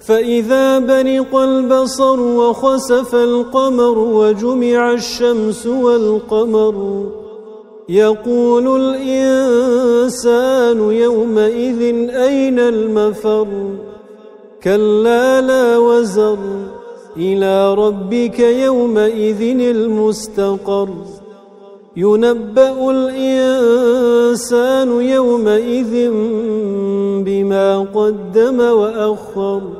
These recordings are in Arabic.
فإذا برق البصر وخسف القمر وجمع الشمس والقمر يقول الإنسان يومئذ أين المفر؟ كلا لا وزر إلى ربك يومئذ المستقر. ينبأ الإنسان يومئذ بما قدم وأخر.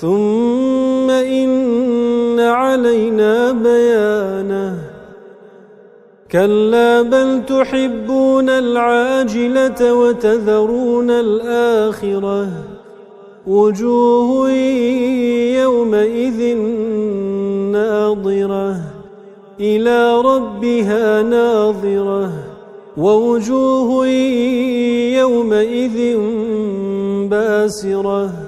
ثم إن علينا بيانه كلا بل تحبون العاجلة وتذرون الآخرة وجوه يومئذ ناظرة إلى ربها ناظرة ووجوه يومئذ باسرة